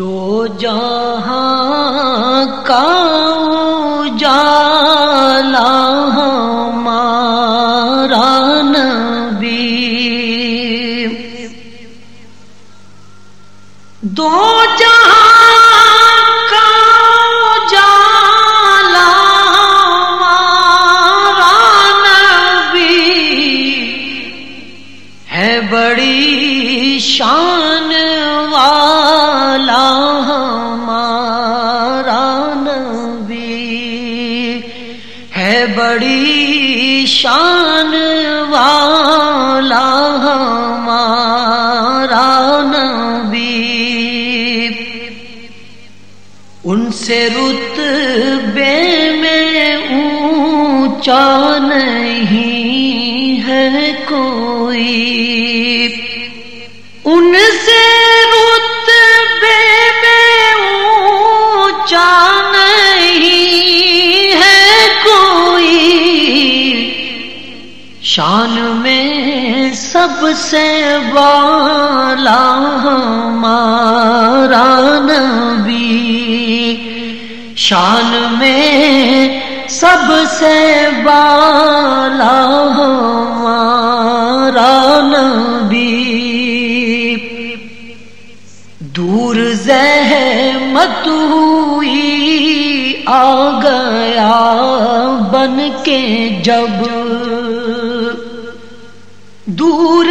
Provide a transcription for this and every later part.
دو جہاں کا جالا ہمارا ہے بڑی شان والا ہمارا نبی ہے بڑی شان والا ہمارا نبی ان سے رتبے میں اونچا نہیں کوئی ان سے رتبے میں اونچا نہیں ہے کوئی۔ شان میں سب سے والا ہمارا نبی۔ شان میں سب سے بالا ہمارا نبی دور زحمت ہوئی آ گیا بن کے جب دور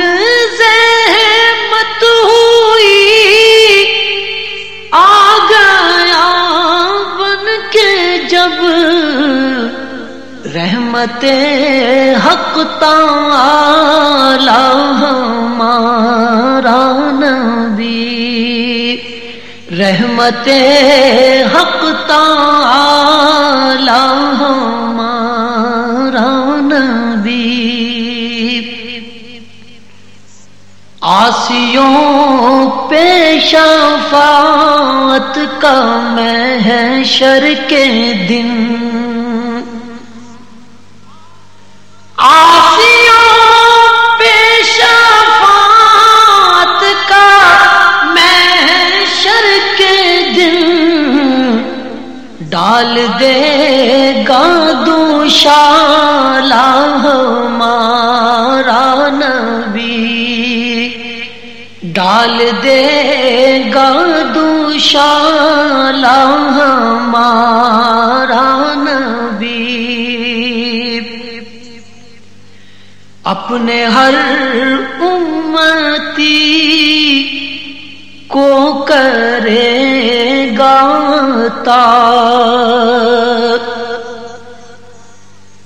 رحمت حق تعالی، ہمارا نبی۔ رحمت حق تعالی، ہمارا نبی۔ آسیوں پیشافات کا محشر کے دن ڈال دے گا دوشالا ہمارا نبی۔ ڈال دے گا دوشالا ہمارا نبی۔ اپنے ہر امتی کو کرے گاتا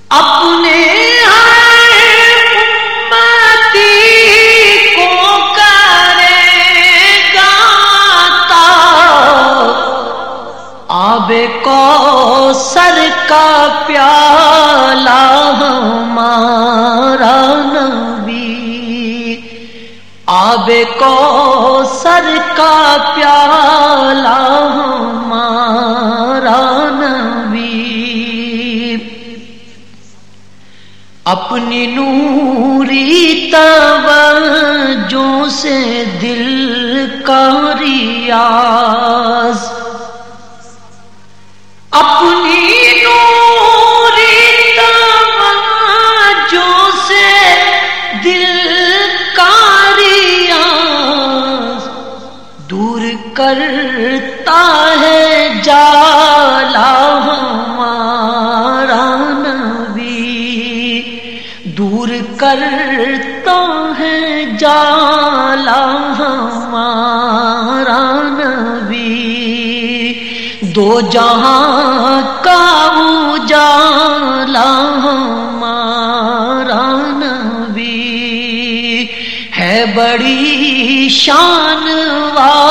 اپنے کو کرے گاتا۔ کو سر کا پیالہ ہمارا نبی۔ آب کو سر کا پیالہ اپنی نوری توجہ سے دل کا ریاض اپنی نوری توجہ سے دل کا ریاض دور کرتا ہے کرتا ہے جالا ہمارا نبی۔ دو جہاں کا اجالا ہمارا نبی۔ ہے بڑی شان والا